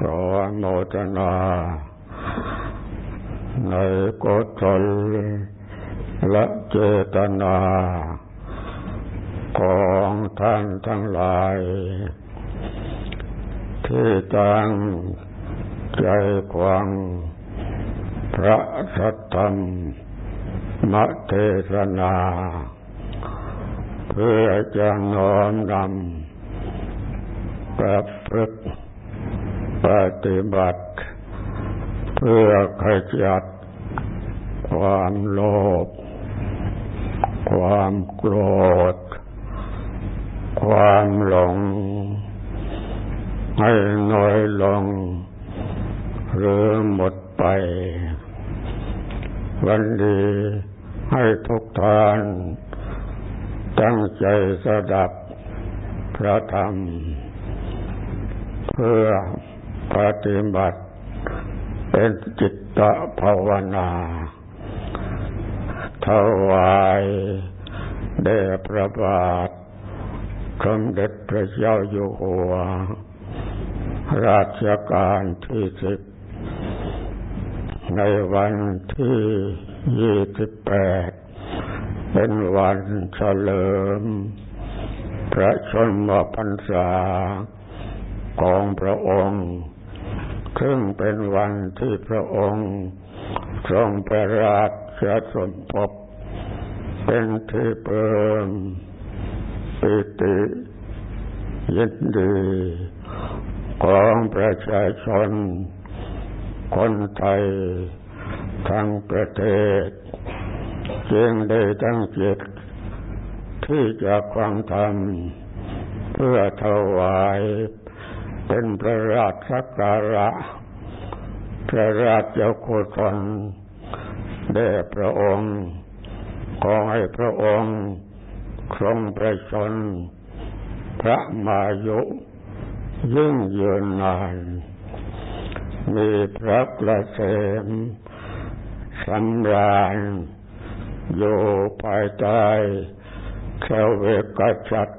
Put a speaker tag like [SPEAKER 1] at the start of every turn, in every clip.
[SPEAKER 1] ขอโมทนาในกศลและเจตนา ของท่านทั้งหลาย ที่ตั้งใจควังพระสัทธรรมมเทศนา เพื่อจะน้อมนำประพฤติ ปฏิบัติเพื่อขจัดความโลภ ความโกรธ ความหลง ให้น้อยลง หรือหมดไป วันดีให้ทุกท่านตั้งใจสดับพระธรรม เพื่อ ปฏิบัติ เป็นจิตตภาวนา ถวายเดพระบาทสมเด็จพระเจ้าอยู่หัว ราชการที่สิบในวันที่ยี่สิบแปดเป็นวันเฉลิม พระชนมพรรษาของพระองค์ ซึ่งเป็นวันที่พระองค์ทรงประราชสมภพเป็นที่เปิมปิติยินดีของประชาชน คนไทยทั้งประเทศจึงได้ตั้งจิตที่จะฟังธรรมเพื่อถวาย เป็นพระราชการะ พระราชโคศลแด่พระองค์ ขอให้พระองค์ทรงประชน พระมายุยิ่งยืนนาน มีพระกระเสมสำราญอยู่ภายใต้เทวกจัด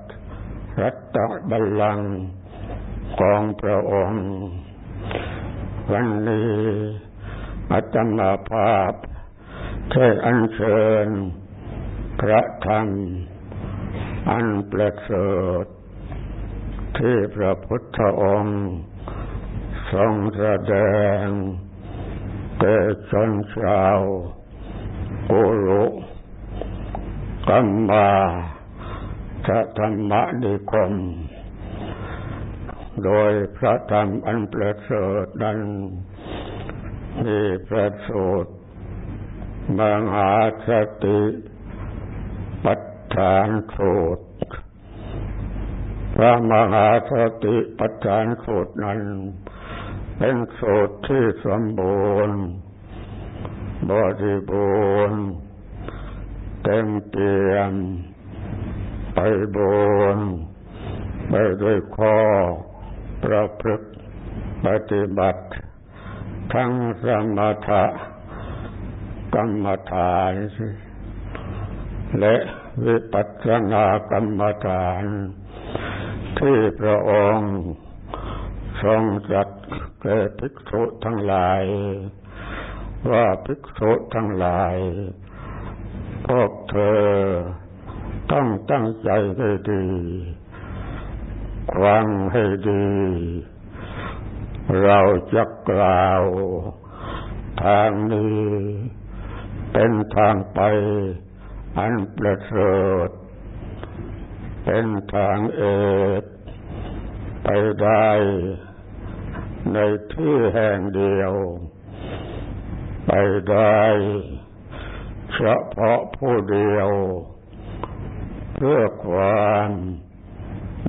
[SPEAKER 1] รัตบัลลังก์ ของพระองค์ วันนี้อาตมาภาพเทอัญเชิญ พระธรรมอันประเสริฐที่พระพุทธองค์ทรงแสดงแก่ชนชาวกุรุกัมมาสธรรมนิคม โดยพระธรรมอันประเสริฐนั้นมีประสูตรมหาสติปัฏฐานสูตรพระมหาสติปัฏฐานสูตรนั้น เป็นสูตรที่สมบูรณ์บริบูรณ์เต็มเปี่ยมไปบูรณ์ไปด้วยข้อ ประพฤติปฏิบัติ ทั้งสมถะกรรมฐานและวิปัสสนากรรมฐาน ที่พระองค์ทรงจัดแก่ภิกษุทั้งหลาย ว่าภิกษุทั้งหลาย พวกเธอต้องตั้งใจให้ดี ฟังให้ดี เราจะกล่าว ทางนี้ เป็นทางไปอันประเสริฐเป็นทางเอกไปได้ในที่แห่งเดียว ไปได้เฉพาะผู้เดียว เพื่อความ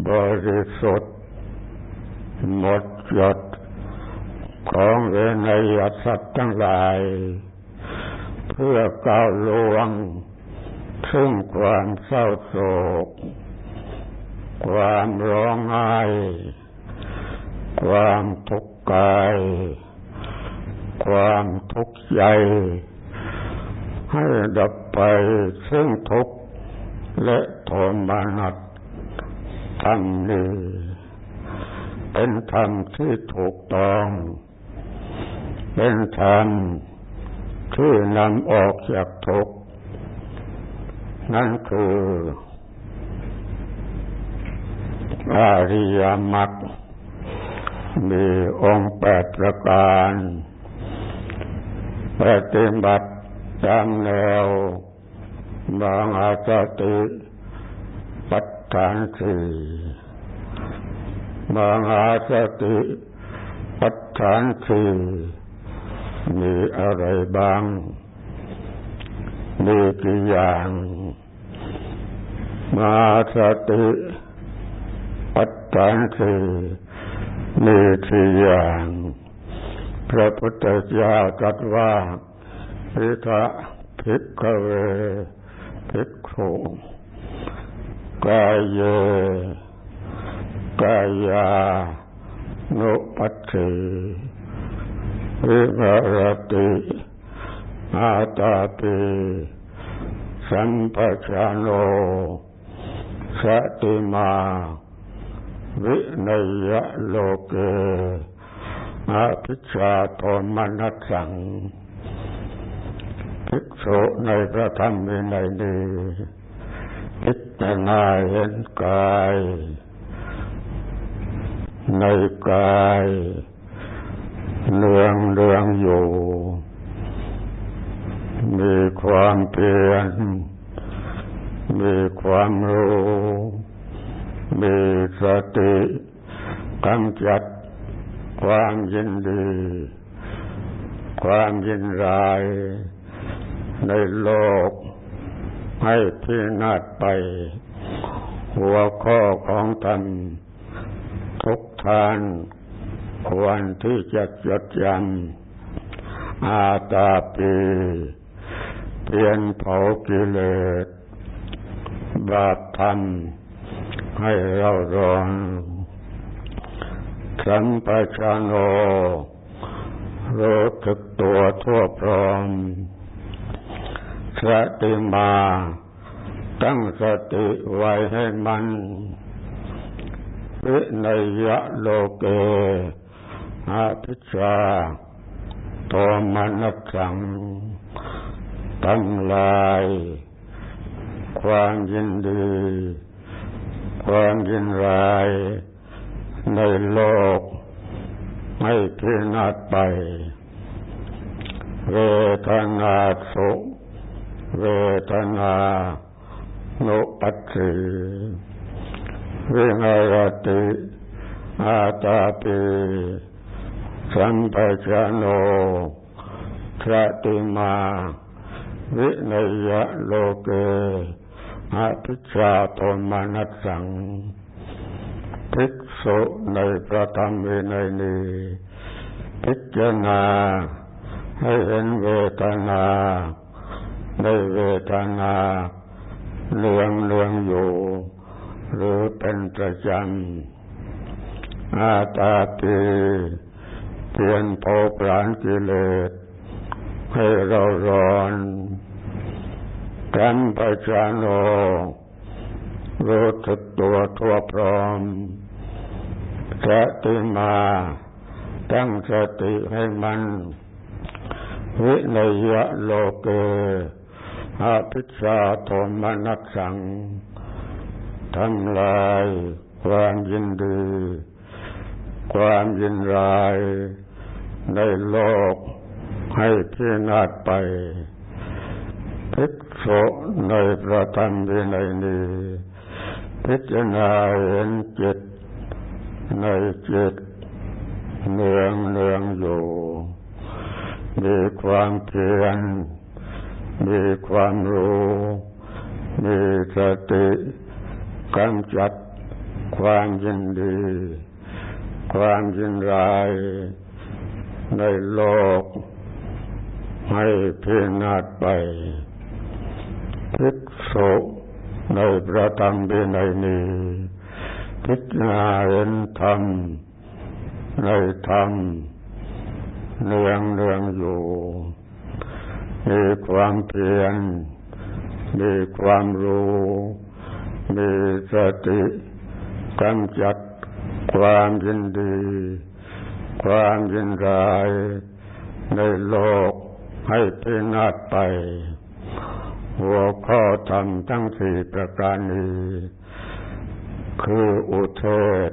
[SPEAKER 1] บริสุทธิ์หมดจดของเวนยสัตว์ทั้งหลาย เพื่อก้าวล่วงซึ่งความเศร้าโศก ความร้องไห้ความทุกข์กาย ความทุกข์ใจ ให้ดับไปซึ่งทุกข์และโทมนัส ธรรมนี้เป็นธรรมที่ถูกต้อง เป็นธรรมที่นำออกจากทุกข์นั่นคืออาริยมรรคมีองค์แปดประการปฏิบัติตามแนวบางอาจติปัฏ ฐานสี่บางอาจติปัฏฐานสี่มีอะไรบ้าง มีกี่อย่างมหาสติปัฏฐานสี่มีสี่อย่าง พระพุทธเจ้าตรัสว่าพิทะภิกขเวภิกขุ กายเยกายานุปัสสิวิหารติอาตาปิสัมปชาโนสติมาวินยโลเกอาภิชาโทมนัสสังภิกษุในพระธรรมวินัยนี้ พิจารณาเห็นกาย ในกายเนืองเรืองอยู่ มีความเพียรมีความรู้ มีสติกำจัดความยินดี ความยินร้ายในโลก ให้พินาศไป หัวข้อของธรรมทุกทาน ควรที่จะจดจำอาตาปีเพียนเผากิเลสบาปธรรมให้เราร้อนสัมปชานโนรู้สึกตัวทั่วพร้อม สติมาตั้งสติไว้ให้มันวินยะโลเกอาภิชาโทมนัสสังทำลาย ความยินดี ความยินร้าย ในโลกไม่พินาศไป เวทนาสุ เวทนานุปัสสิวิหารติอาตาปิสัมปชานโนสติมา วินัยโลเกอาภิชาโทมานัสสังภิกษุในพระธรรมวินัยนี้พิจารณาให้เห็นเวทนา ในเวทนาเลืองเลืองอยู่ หรือเป็นประจำอาตาตีเพียนโผปราณกิเลสให้เราร้อนกันประชานโนรู้สึกตัวทั่วพร้อมสติมาตั้งสติให้มันวินัยโลเก อาภิชาโทมนัสสังทำลายความยินดี ความยินร้าย ในโลกให้พินาศไปภิกษุในพระธรรมวินัยนี้พิจารณาเห็นจิต ในจิตเนืองเนืองอยู่ มีความเพียร มีความรู้ มีสติกำจัดความยินดี ความยินร้าย ในโลก ให้พินาศไปภิกษุในพระธรรมวินัยนี้พิจารณาเห็นธรรมในธรรมเนืองเนืองอยู่ มีความเพียร มีความรู้ มีสติกำจัดความยินดี ความยินร้ายในโลกให้พินาศไป หัวข้อธรรมทั้งสี่ประการนี้ คืออุเทศ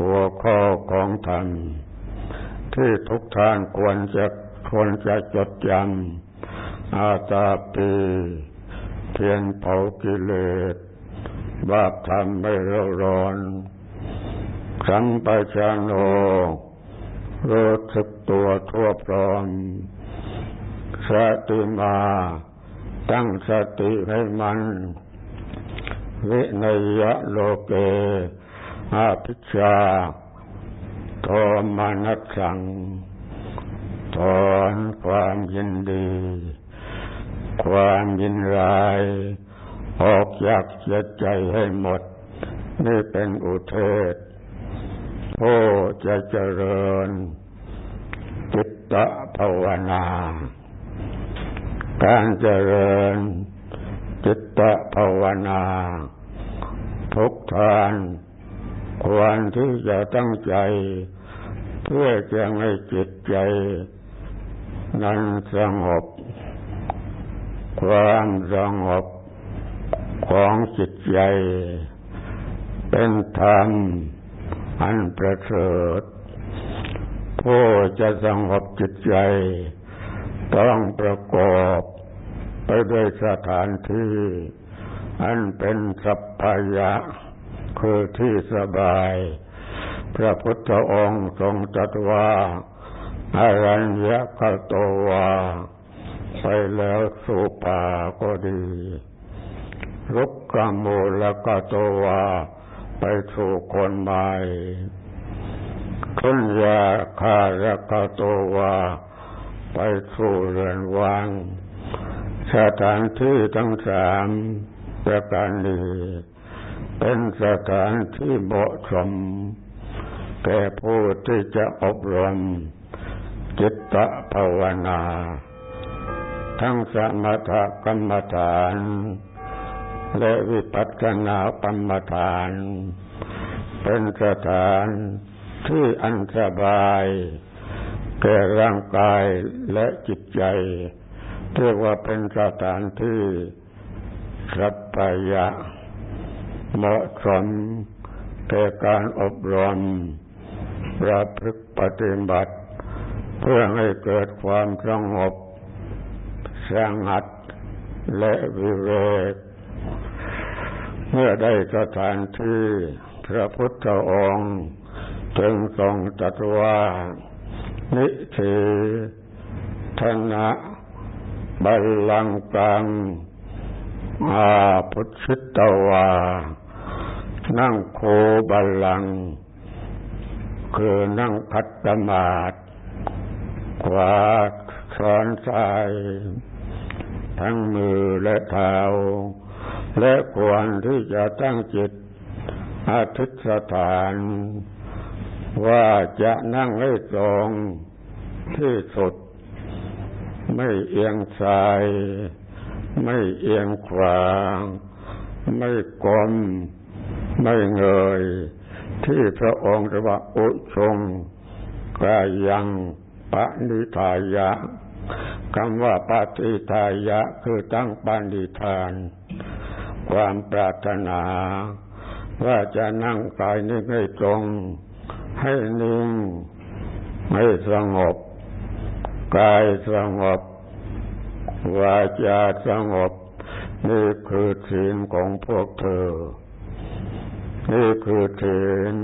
[SPEAKER 1] หัวข้อของธรรมที่ทุกท่านควรจะ ควรจะจดจำอาตาปีเพียงเผากิเลสบาปทำไม่ร่าร้อนสัมปชานโนรู้สึกตัวทั่วพร้อมสติมาตั้งสติให้มัน วินยะโลเกอาภิชาโทมานัสัง ถอนความยินดี ความยินร้าย ออกจากเสียใจให้หมด นี่เป็นอุเทศผู้จะเจริญ จิตตภาวนา การเจริญ จิตตภาวนา ทุกทานควรที่จะตั้งใจ เพื่อจะให้จิตใจ นั้นสงบความสงบของจิตใจ เป็นธรรมอันประเสริฐผู้จะสงบจิตใจ ต้องประกอบไปด้วยสถานที่ อันเป็นสัพพยะ คือที่สบาย พระพุทธองค์ทรงตรัสว่า อารัญญกโตวาไปแล้วสู่ป่าก็ดีรุกกามูลกโตวาไปสู่คนใหม่ทุนยาคารกโตวาไปสู่เรือนวังสถานที่ทั้งสามประการนี้เป็นสถานที่เหมาะสมแก่ผู้ที่จะอบรม จิตตภาวนา ทั้งสมถกรรมฐาน และวิปัสสนากรรมฐาน เป็นสถานที่อันสบายแก่ร่างกายและจิตใจเรียกว่าเป็นสถานที่สัพยะเหมาะสมแก่การอบรมประพฤติปฏิบัติ เพื่อให้เกิดความสงบสงัดและวิเวก เมื่อได้สถานที่พระพุทธองค์จึงทรงตรัสว่า นิเทธนะบัลลังกังอาพุทธิตวา นั่งโคบัลลัง คือนั่งคัดสมาธิ ขวาซ้อนซ้าย ทั้งมือและเท้า และควรที่จะตั้งจิตอธิษฐาน ว่าจะนั่งให้ตรงที่สุด ไม่เอียงซ้าย ไม่เอียงขวา ไม่กลมไม่เงย ที่พระองค์เรียกว่าอุชงกายัง ปณิทายะคำว่าปฏิทายะคือตั้งปณิธาน ความปรารถนา ว่าจะนั่งกายนิ่งให้ตรง ให้นิ่ง ให้สงบ กายสงบ วาจาสงบ นี่คือศีลของพวกเธอ นี่คือศีล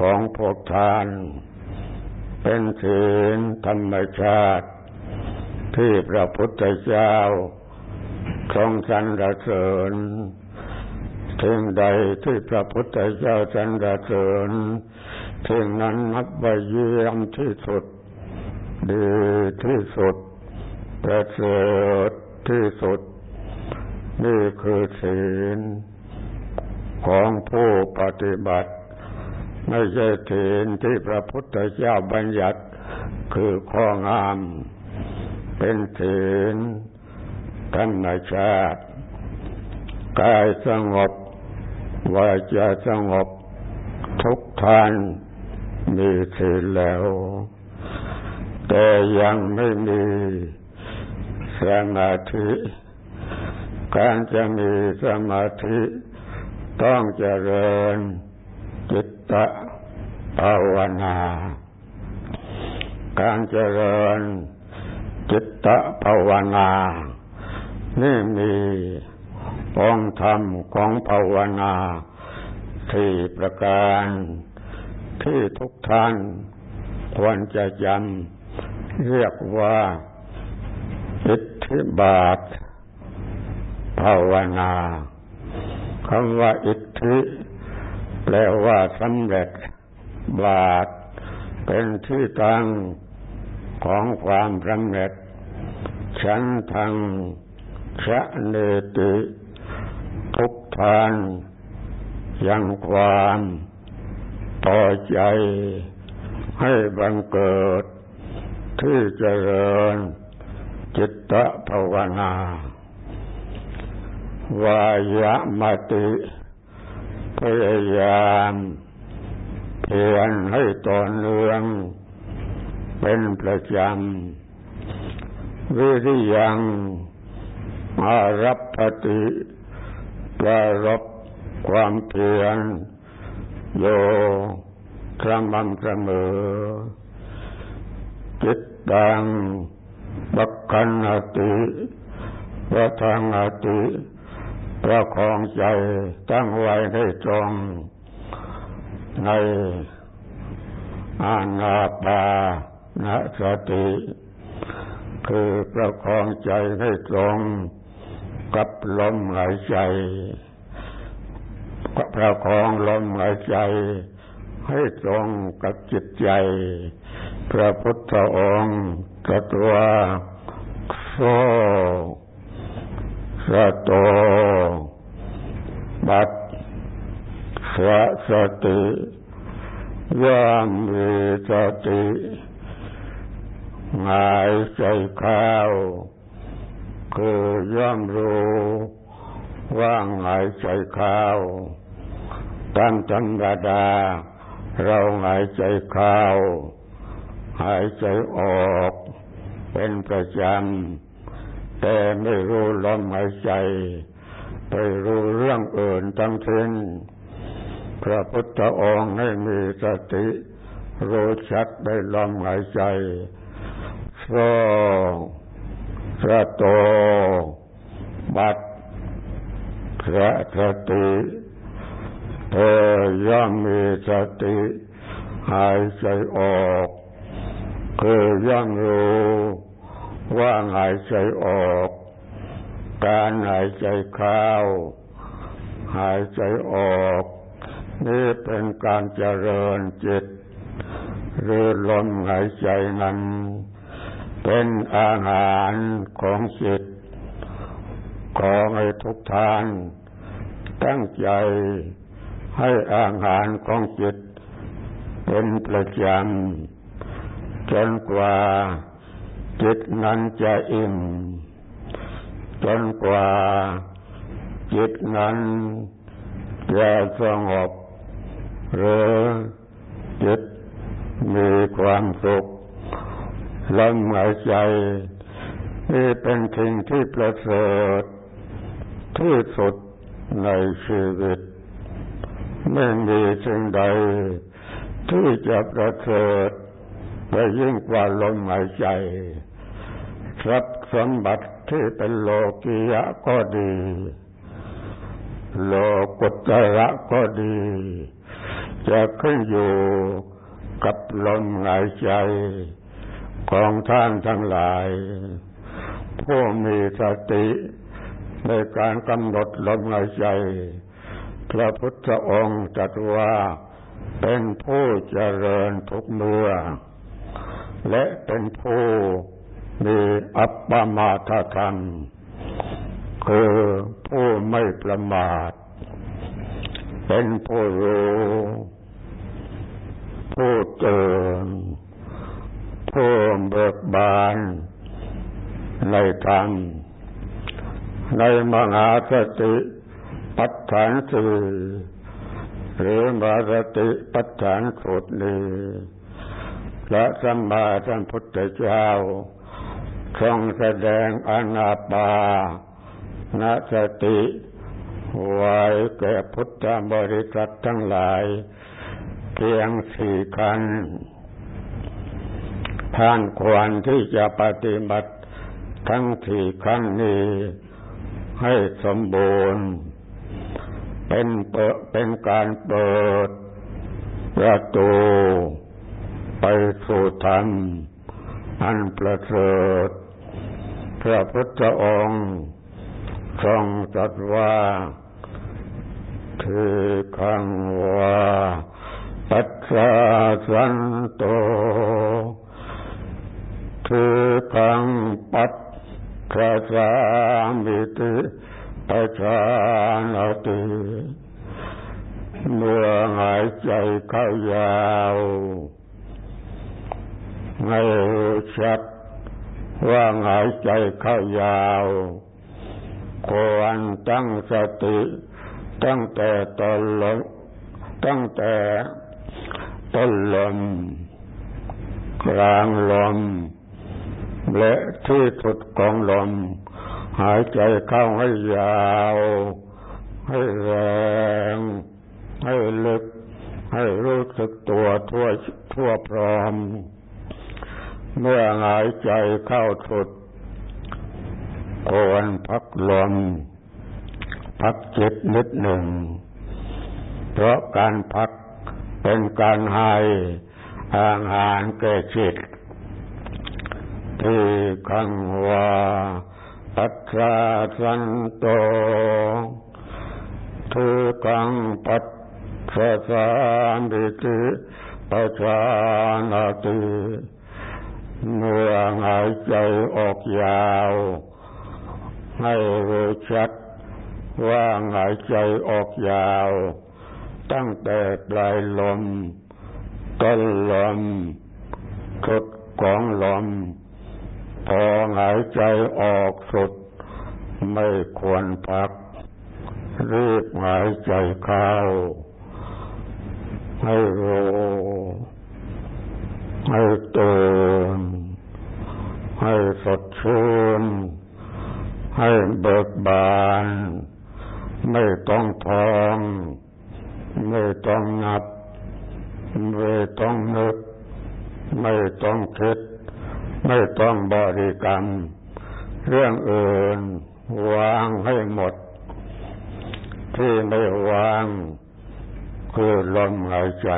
[SPEAKER 1] ของพวกทาน เป็นศีลธรรมชาติ ที่พระพุทธเจ้าทรงสรรเสริญถึงใดที่พระพุทธเจ้าสรรเสริญถึงนั้นนับว่าเยี่ยมที่สุด ดีที่สุดประเสริฐที่สุด นี่คือศีลของผู้ปฏิบัติ ไม่ใช่ศีลที่พระพุทธเจ้าบัญญัติ คือข้องาม เป็นศีลธรรมชาติ กายสงบวาจาสงบ ทุกท่านมีศีลแล้ว แต่ยังไม่มีสมาธิ การจะมีสมาธิ ต้องเจริญ ตตภาวนา การเจริญจิตตภาวนา นี่มีองค์ธรรมของภาวนาที่ประการที่ทุกท่านควรจะจำเรียกว่าอิทธิบาทภาวนาคำว่าอิทธิ แปลว่าสำเร็จ บาท เป็นที่ตั้งของความสำเร็จ ฉันทางชะเนติทุกทานยังความพอใจให้บังเกิด ที่เจริญ จิตตภาวนา วายะมติ พยายามเพียรให้ต่อเนื่องเป็นประจำวิริยังอารับปฏิประรบความเพียรโยครั้งบังเสมอจิตดังบักขันอติประทางอติ ประคองใจตั้งไว้ให้ตรงในอานาปานสติ คือประคองใจให้ตรงกับลมหายใจประคองลมหายใจให้ตรงกับจิตใจ พระพุทธองค์ตรัว่าโซ สโตบัตสสติย่ามมีสติหายใจเข้าคือย่อมรู้ว่างหายใจเข้าตามธรรมดา เราหายใจเข้าหายใจออก เป็นประจำ แต่ไม่รู้ลมหายใจ ไปรู้เรื่องอื่นทั้งสิ้นพระพุทธองค์ให้มีสติรู้ชัดได้ลมหายใจโซพระโตบัดพระสติเธอย่อมมีสติหายใจออกคือย่อมรู้ ว่าหายใจออก การหายใจเข้า หายใจออก นี่เป็นการเจริญจิตหรือลมหายใจนั้น เป็นอาหารของจิตขอให้ทุกท่าน ตั้งใจให้อาหารของจิตเป็นประจำจนกว่า จิตนั้นจะอิ่ม จนกว่าจิตนั้นจะสงบ หรือจิตมีความสุขลมหายใจนี่เป็นสิ่งที่ประเสริฐที่สุดในชีวิต ไม่มีสิ่งใดที่จะประเสริฐไปยิ่งกว่าลมหายใจ ทรัพย์สมบัติที่เป็นโลกียะก็ดี โลกุตระก็ดี จะขึ้นอยู่กับลมหายใจของท่านทั้งหลาย ผู้มีสติในการกำหนดลมหายใจ พระพุทธองค์จัดว่าเป็นผู้เจริญทุกเมื่อ และเป็นผู้ มีอัปปมาทธรรมคือผู้ไม่ประมาท เป็นผู้รู้ผู้เตือนผู้เบิกบานในธรรมในมหาสติปัฏฐานสี่หรือบาสติปัฏฐานสูตรนี้และสัมมาสัมพุทธเจ้า ทรงแสดงอนาปานสติไว้แก่พุทธบริษัททั้งหลาย เพียงสี่ขันท่านควรที่จะปฏิบัติทั้งสี่ขั้นนี้ให้สมบูรณ์ เป็นเปิดเป็นการเปิดประตูไปสู่ธรรมอันประเสริฐ พระพุทธองค์ทรงตรัสว่าคือขังว่าปัจจาสันโต คือขังปัจจาสามิติปัจจานติเมื่อหายใจเข้ายาวให้รู้ชัด ว่าหายใจเข้ายาวควรตั้งสติ ตั้งแต่ตอนลมตั้งแต่ต้นลม กลางลม และที่สุดของลม หายใจเข้าให้ยาว ให้แรง ให้ลึก ให้รู้สึกตัวทั่วทั่วพร้อม เมื่อหายใจเข้าสุดควรพักลม พักจิตนิดหนึ่ง เพราะการพักเป็นการให้อาหารแก่จิต ที่ขังว่าปัจจาสันโตทุกังปัจจสามิติปัจจานาติ เมื่อหายใจออกยาว ให้รู้ชัดว่าหายใจออกยาว ตั้งแต่ปลายลม ต้นลมสุดของลม พอหายใจออกสุด ไม่ควรพัก รีบหายใจเข้า ให้รู้ให้ตื่น ให้สดชื่นให้เบิกบาน ไม่ต้องทอง ไม่ต้องนับ ไม่ต้องนึก ไม่ต้องคิด ไม่ต้องบริกรรม เรื่องอื่นวางให้หมด ที่ไม่วาง คือลมหายใจ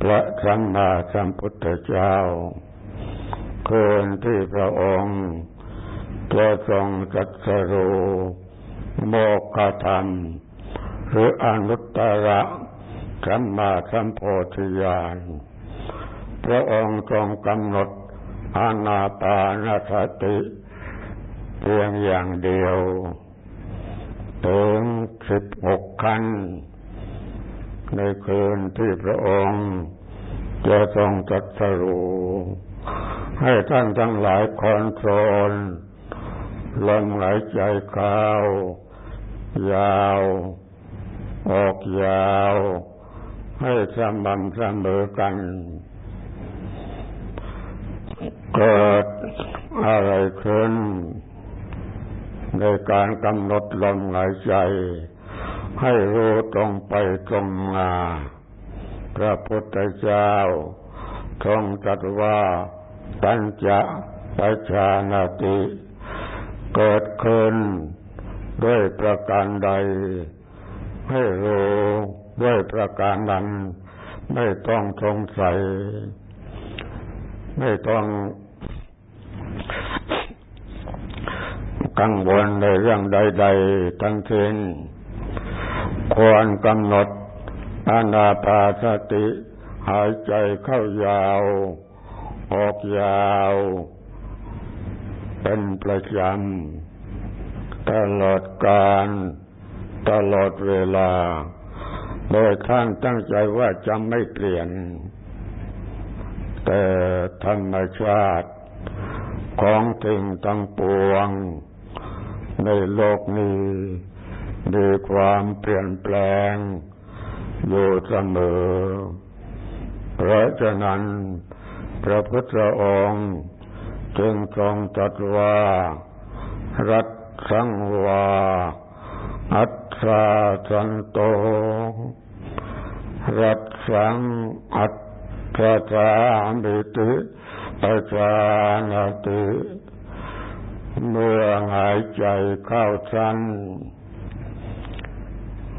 [SPEAKER 1] พระสัมมาสัมพุทธเจ้า คืนที่พระองค์จะทรงจัดสรูโมกขธรรม หรืออนุตตระสัมมาสัมโพธิญาณพระองค์ทรงกำหนดอานาปานสติเพียงอย่างเดียวถึงสิบหกขั้น ในคืนที่พระองค์จะทรงจัดสรู ให้ท่านทั้งหลายคอนโทรลลมหายใจเข้ายาว ออกยาว ให้สม่ำเสมอกัน เกิดอะไรขึ้น ในการกำหนดลมหายใจ ให้รู้ตรงไปตรงมาพระพุทธเจ้าทรงจัดว่า ปัญจปัจจานาติ เกิดขึ้นด้วยประการใด ให้รู้ด้วยประการนั้น ไม่ต้องสงสัย ไม่ต้องกังวลในเรื่องใด ๆ ทั้งสิ้นควรกำหนดอานาปาสติ หายใจเข้ายาว ออกยาว เป็นประจำตลอดการตลอดเวลา โดยท่านตั้งใจว่าจะไม่เปลี่ยน แต่ธรรมชาติของถึงทั้งปวง ในโลกนี้มีความเปลี่ยนแปลงอยู่เสมอเพราะฉะนั้น พระพุทธองค์จึงทรงตรัสว่า รัตสังวา อัตตาสันโต รัตสังอัตตาสามิติปัจานาติเมื่อหายใจเข้าสั้น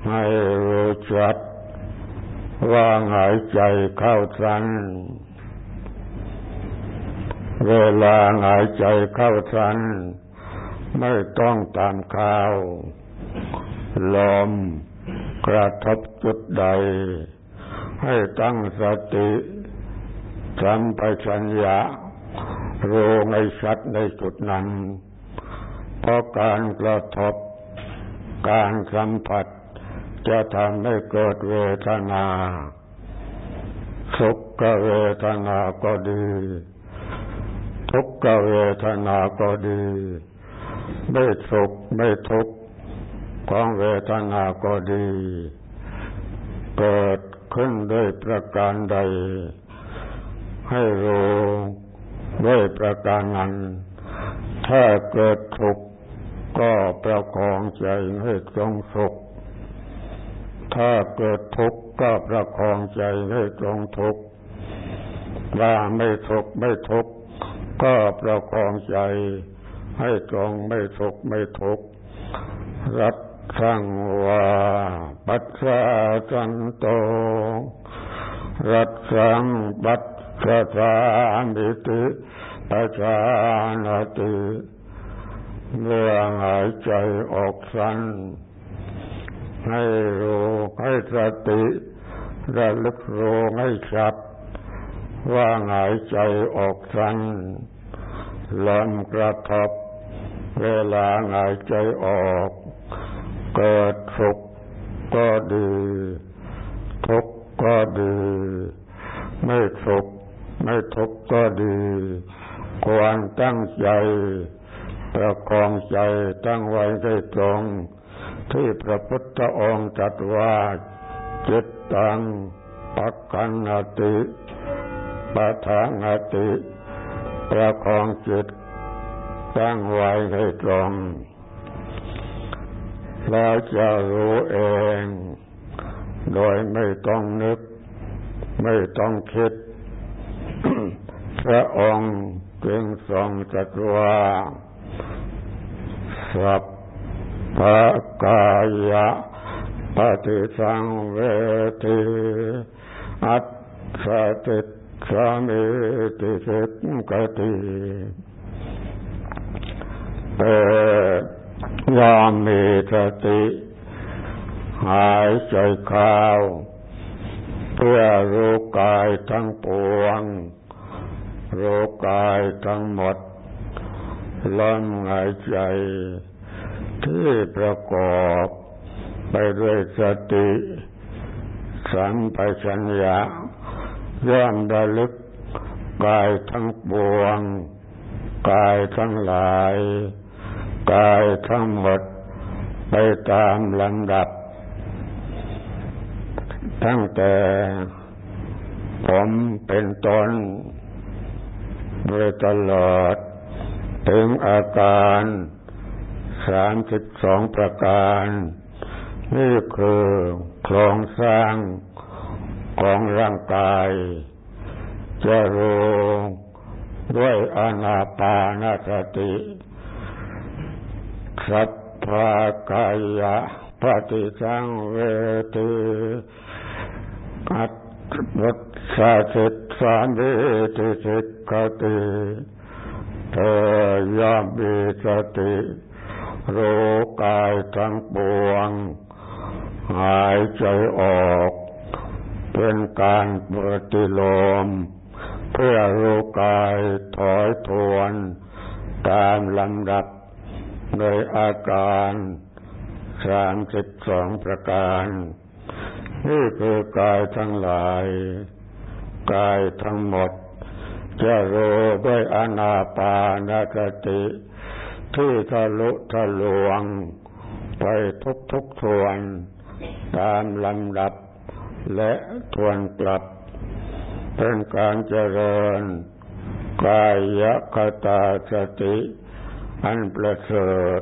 [SPEAKER 1] ให้รู้จักว่าหายใจเข้าสั้น เวลาหายใจเข้าสั้นไม่ต้องตามข้าวลมกระทบจุดใด ให้ตั้งสติสัมปชัญญะรู้ในชัดในจุดนั้น เพราะการกระทบ การสัมผัส จะทำให้เกิดเวทนา สุขเวทนาก็ดี ทุกขเวทนาก็ดีไม่สุขไม่ทุกข์ของเวทนาก็ดี เกิดขึ้นด้วยประการใด ให้รู้ด้วยประการนั้น ถ้าเกิดทุกข์ก็ประคองใจให้ทรงสุข ถ้าเกิดทุกข์ก็ประคองใจให้ตรงทุกข์ว่าไม่ทุกข์ไม่ทุกข์ ก็ประคองใจให้ตรงไม่ทุกข์ไม่ทุกข์รัตสังวาปัสสะสันโต รัตสังปัสสะสามิติปัจานาติเมื่อหายใจออกสั้นให้รู้ให้สติระลึกรู้ให้ชัดว่าหายใจออกสั้น ลมกระทบ เวลาหายใจออก เกิดสุขก็ดี ทุกข์ก็ดี ไม่สุขไม่ทุกข์ก็ดีควรตั้งใจประคองใจตั้งไว้ให้ตรง ที่พระพุทธองค์ตรัสว่าจิตตังปักขันติปะทางติ ประคองจิตตั้งไว้ให้ตรง แล้วจะรู้เอง โดยไม่ต้องนึก ไม่ต้องคิด พระองค์จึงทรงตรัสว่าสัพภกายะปฏิสังเวทีอัตสติ สามิติสิกติเปิดยอมมีสติ หายใจเข้าเพื่อรู้กายทั้งปวงรู้กายทั้งหมดลมหายใจ ที่ประกอบไปด้วยสติ สัมปชัญญะ ย่อมระลึกกายทั้งปวง กายทั้งหลาย กายทั้งหมด ไปตามลำดับ ตั้งแต่ผมเป็นต้นโดยตลอด ถึงอาการสามสิบสองประการ นี่คือโครงสร้าง ของร่างกาย จะรู้ด้วยอนาปานสติสัพพากายะปฏิสังเวทีอัตวัตสาสิตสามิติสิกขติเธอยามีสติรู้กายทั้งปวง หายใจออก เป็นการปฏิโลม เพื่อรู้กายถอยทวน ตามลำดับโดยอาการสามสิบสองประการ นี่คือกายทั้งหลาย กายทั้งหมด จะรู้ด้วยอนาปานสติ ที่ทะลุทะลวง ไปทุกทุกทวน ตามลำดับ และทวนกลับ เป็นการเจริญ กายคตาสติ อันประเสริฐ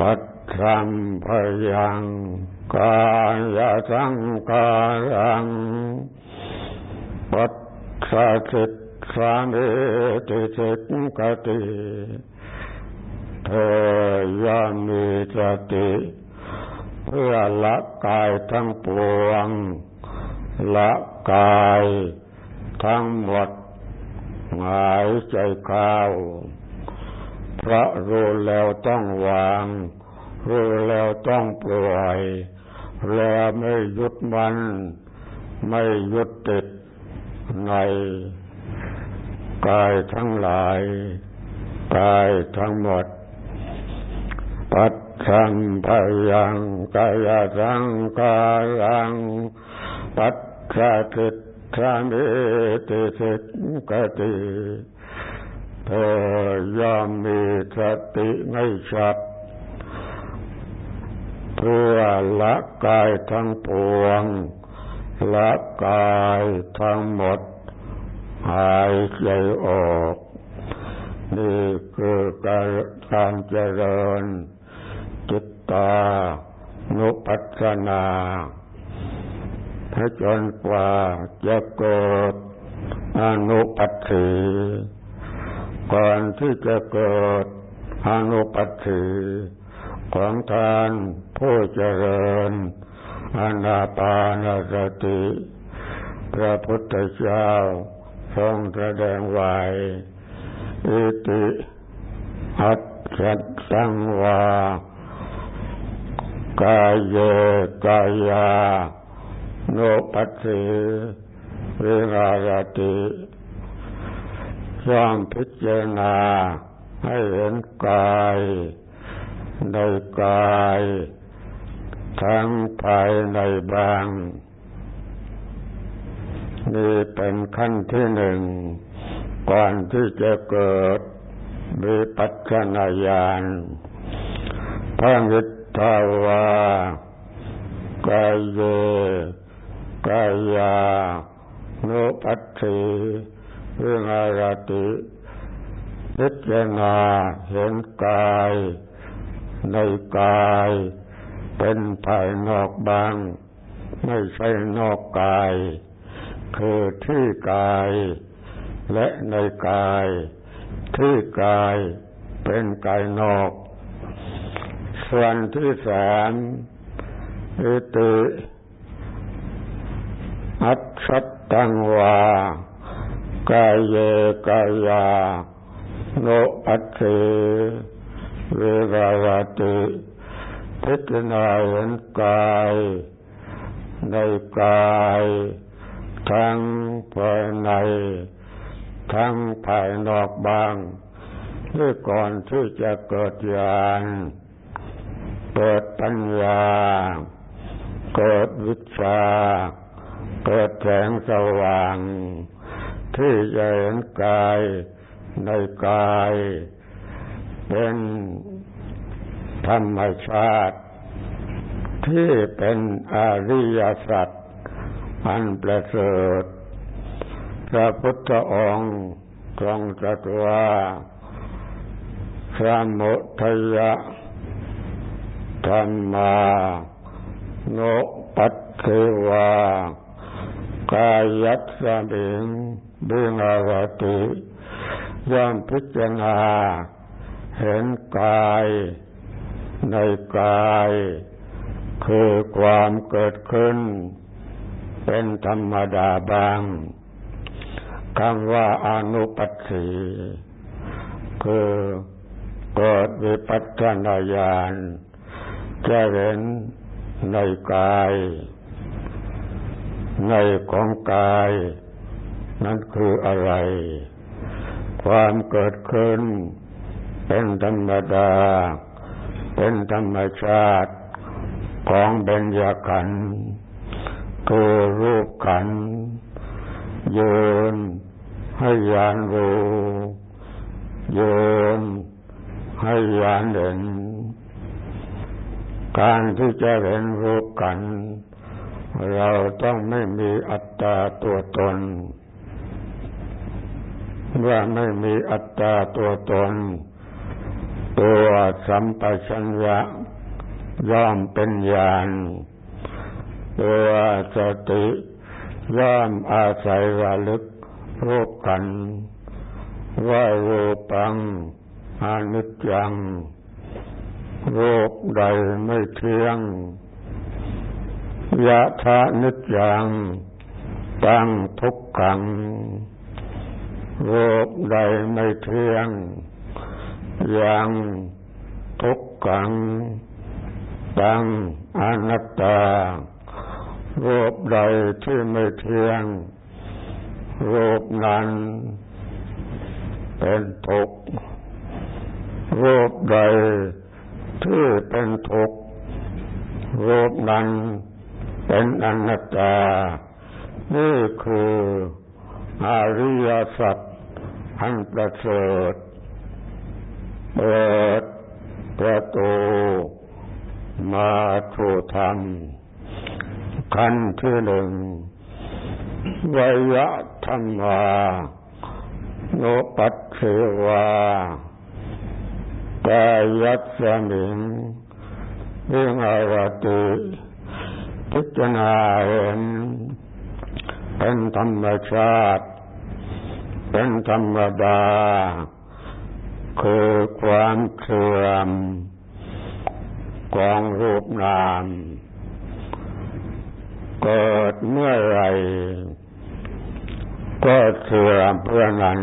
[SPEAKER 1] ปัตสัมพยังกายสังการังปัตสะสิทสามิติสิกกติเธอยามีสติ เพื่อละกายทั้งปวง ละกายทั้งหมดหายใจเข้าพระรู้แล้วต้องวาง รู้แล้วต้องปล่อย แล้วไม่ยึดมัน ไม่ยึดติดในกายทั้งหลายกายทั้งหมด ปัจ จังพยังกายสังการังปัจจติทามิติสิกติเธอย่อมมีสติไม่ชัดเพื่อละกายทั้งปวง ละกายทั้งหมด หายใจออก นี่คือการเจริญ จิตตา นุปัสสนาถ้าจนกว่าจะเกิดอนุปัสสีก่อนที่จะเกิดอนุปัสสีของทานผู้เจริญอนาปานสติ พระพุทธเจ้าทรงแสดงไว้อิติอัตสัตสังวา กายเยกายาโนปัสสิวิรารติย่อมพิจารณาให้เห็นกายในกายทั้งภายในบางนี่เป็นขั้นที่หนึ่ง ก่อนที่จะเกิดมีปัจนาญาณพระมิ ตาวากายเยกายาโนปัตถิวิหารติพิจารณาเห็นกาย ในกาย เป็นภายนอกบาง ไม่ใช่นอกกาย คือที่กาย และในกาย ที่กายเป็นกายนอก ส่วนที่สามอิติอัตสัตตังวากายเยกายาโนอัตเิเวราวติพิจารณาเห็นกายในกายทั้งภายใน ทั้งภายนอกบางที่ก่อนที่จะเกิดญาณ เกิดปัญญา เกิดวิชา เกิดแสงสว่าง ที่จะเห็นกายในกาย เป็นธรรมชาติ ที่เป็นอริยสัจอันประเสริฐพระพุทธองค์ทรงตรัสว่าสมุทัย ธรรมาโนปัตเทวากายัตสมิงบิงอวติย่อมพิจารณาเห็นกายในกาย คือความเกิดขึ้น เป็นธรรมดาบางคำว่าอนุปัสสีคือเกิดวิปัสสนาญาณ จะเห็นในกาย ในของกาย นั้นคืออะไร ความเกิดขึ้น เป็นธรรมดา เป็นธรรมชาติของเบญญาขันธ์คือรูปขันธ์ยืนให้ยานรู้ยืนให้ยานเห็น การที่จะเห็นรูปกัน เราต้องไม่มีอัตตาตัวตนเมื่อไม่มีอัตตาตัวตน ตัวสัมปชัญญะย่อมเป็นญาณตัวสติย่อมอาศัยระลึกรูปกัน ว่ารูปังอนิจจัง โรูปใดไม่เที่ยงยะทานิจจังตั้งทุกขัง โรูปใดไม่เที่ยง ยังทุกขัง ตั้งอนัตตา โรูปใดที่ไม่เที่ยง โรูปนั้นเป็นทุกข์รูปใด ที่เป็นทุกข์รูปนั้นเป็นอนัตตา นี่คืออริยสัจอันประเสริฐเปิดประตูมาถูธรรมขั้นที่หนึ่งวยะธรรมาโนปัตเสวา กายัสมิงวิงอารติพิจนาเห็นเป็นธรรมชาติ เป็นธรรมดา คือความเสื่อมของรูปนามเกิดเมื่อไรก็เสื่อมเพื่อนั้น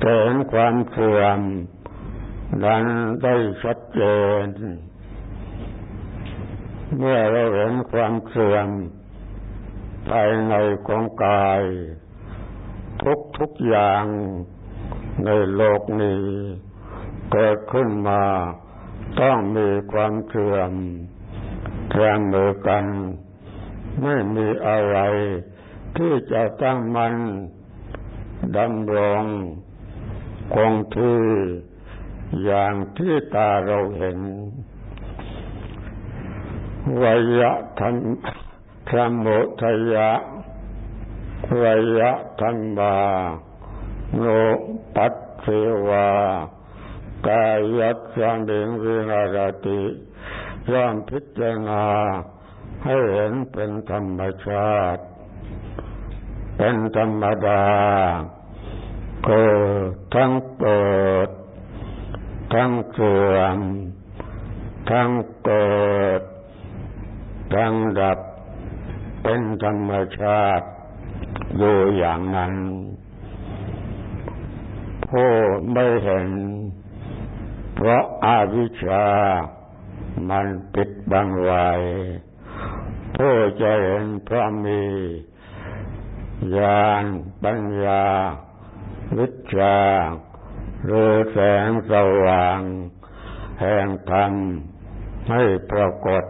[SPEAKER 1] เห็นความเสื่อม นั้นได้ชัดเจน เมื่อเราเห็นความเสื่อมภายในของกาย ทุกทุกอย่างในโลกนี้เกิดขึ้นมาต้องมีความเสื่อมแทนมือกัน ไม่มีอะไรที่จะตั้งมันดำรงคงที่ อย่างที่ตาเราเห็นวยะธรรมธรรมทยะวยะธรรมาโนปัตเสวากายัตสังเดงวินารติย่อมพิจารณาให้เห็นเป็นธรรมชาติ เป็นธรรมดาคือทั้งเกิด ทั้งเสื่อม ทั้งเกิด ทั้งดับ เป็นธรรมชาติอยู่อย่างนั้น ผู้ไม่เห็น เพราะอาวิชชา มันปิดบังไว้ผู้จะเห็นเพราะมีญาณปัญญาวิชา หรือแสงสว่าง แห่งธรรมให้ปรากฏ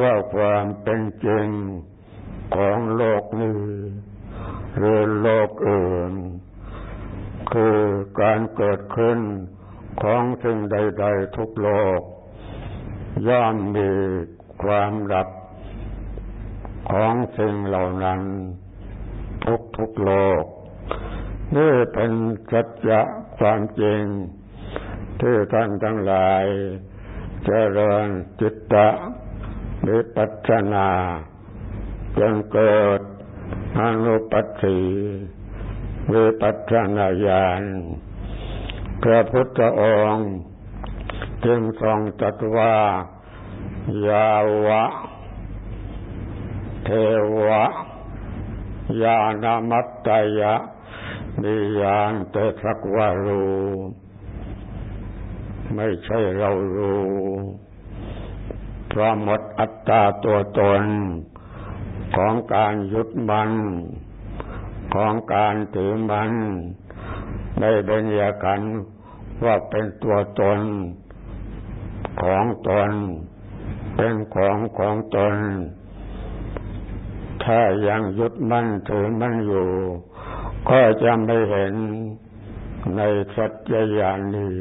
[SPEAKER 1] ว่าความเป็นจริงของโลกนี้หรือโลกอื่น คือการเกิดขึ้นของสิ่งใด ๆ ทุกโลก ย่อมมีความดับของสิ่งเหล่านั้น ทุกทุกโลก นี่เป็นสัจจะ ความจริงที่ท่านทั้งหลายเจริญจิตตะวิปัสนาจนเกิดอนุปัสสีวิปัสนาญาณพระพุทธองค์จึงทรงตรัสว่ายาวะ เทวะ ยานามัตตยะ มียานแต่สักว่ารู้ ไม่ใช่เรารู้เพราะหมดอัตตาตัวตนของการยึดมัน ของการถือมันไม่เป็นยากันว่าเป็นตัวตน ของตน เป็นของของตน ถ้ายังยึดมันถือมันอยู่ ก็จะไม่เห็นในสัจจญาณนี้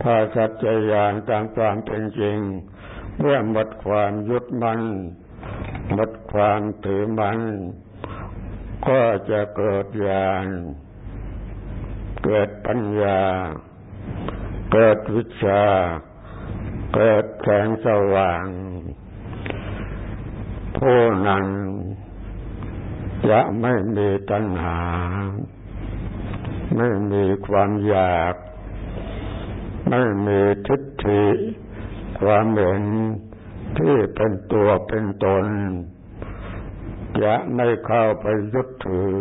[SPEAKER 1] พาสัจจญาณตามความเป็นจริง เมื่อหมดความยึดมันหมดความถือมัน ก็จะเกิดญาณเกิดปัญญา เกิดวิชา เกิดแสงสว่างผู้นั้น จะไม่มีตัณหา ไม่มีความอยาก ไม่มีทิฏฐิ ความเห็นที่เป็นตัวเป็นตน จะไม่เข้าไปยึดถือ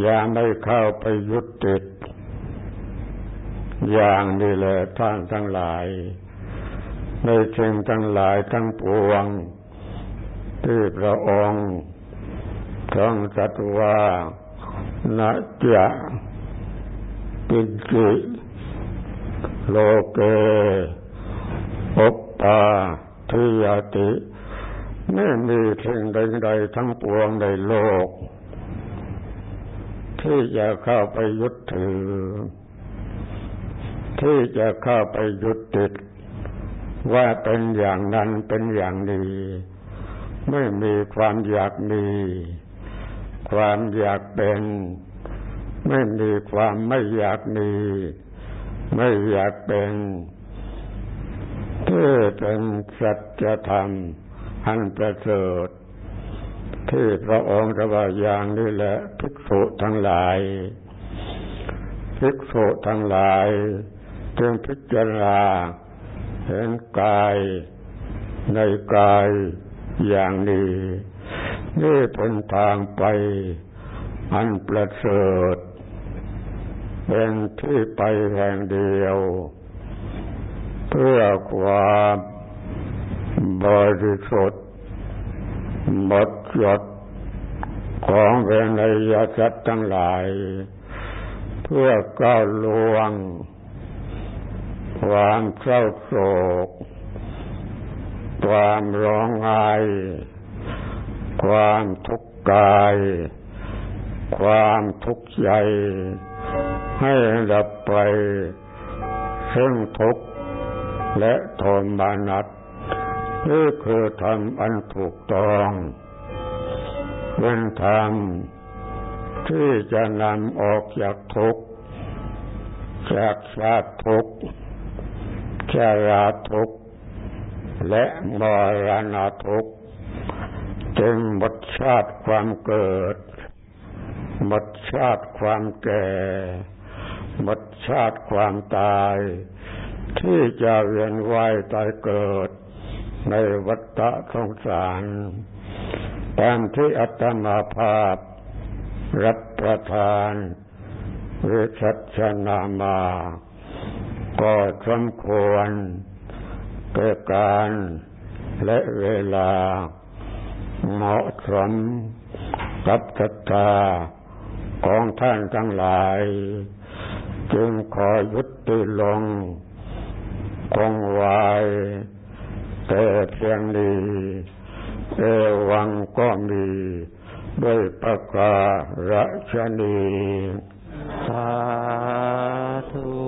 [SPEAKER 1] อย่าไม่เข้าไปยึดติด อย่างนี้แหละท่านทั้งหลาย ในเชิงทั้งหลายทั้งปวง ที่พระองค์ทรงสัตว่านะจะปิจิโลเกอปปาทิยติไม่มีสิ่งใดๆทั้งปวงในโลก ที่จะเข้าไปยึดถือ ที่จะเข้าไปยึดติด ว่าเป็นอย่างนั้นเป็นอย่างนี้ ไม่มีความอยากมี ความอยากเป็น ไม่มีความไม่อยากมี ไม่อยากเป็นที่เป็นสัจธรรมอันประเสริฐที่พระองค์จะว่าอย่างนี้แหละภิกษุทั้งหลาย ภิกษุทั้งหลายจึงพิจารณาเห็นกายในกาย อย่างนี้นี่เป็นทางไปอันประเสริฐเป็นที่ไปแห่งเดียว เพื่อความบริสุทธิ์หมดจดของเวนยสัตว์ทั้งหลาย เพื่อก้าวลวง ความเศร้าโศก ความร้องไห้ ความทุกข์กาย ความทุกข์ใจ ให้ดับไปซึ่งทุกข์และโทมานัสนี่คือธรรมอันถูกต้องเป็นธรรมที่จะนำออกจากทุกข์จากชาติทุกข์ชาราทุกข์ และมรณะทุกข์จึงหมดชาติความเกิด หมดชาติความแก่ หมดชาติความตาย ที่จะเวียนว่ายตายเกิด ในวัฏสงสารตามที่อัตมาภาพ รับประทานวิชัชนามา ก็สมควร เกิดการและเวลาเหมาะสมกับศรัทธาของท่านทั้งหลาย จึงขอยุติลงคงไว้แต่เพียงนี้เอวังก็มีด้วยประกาศชนีสาธุ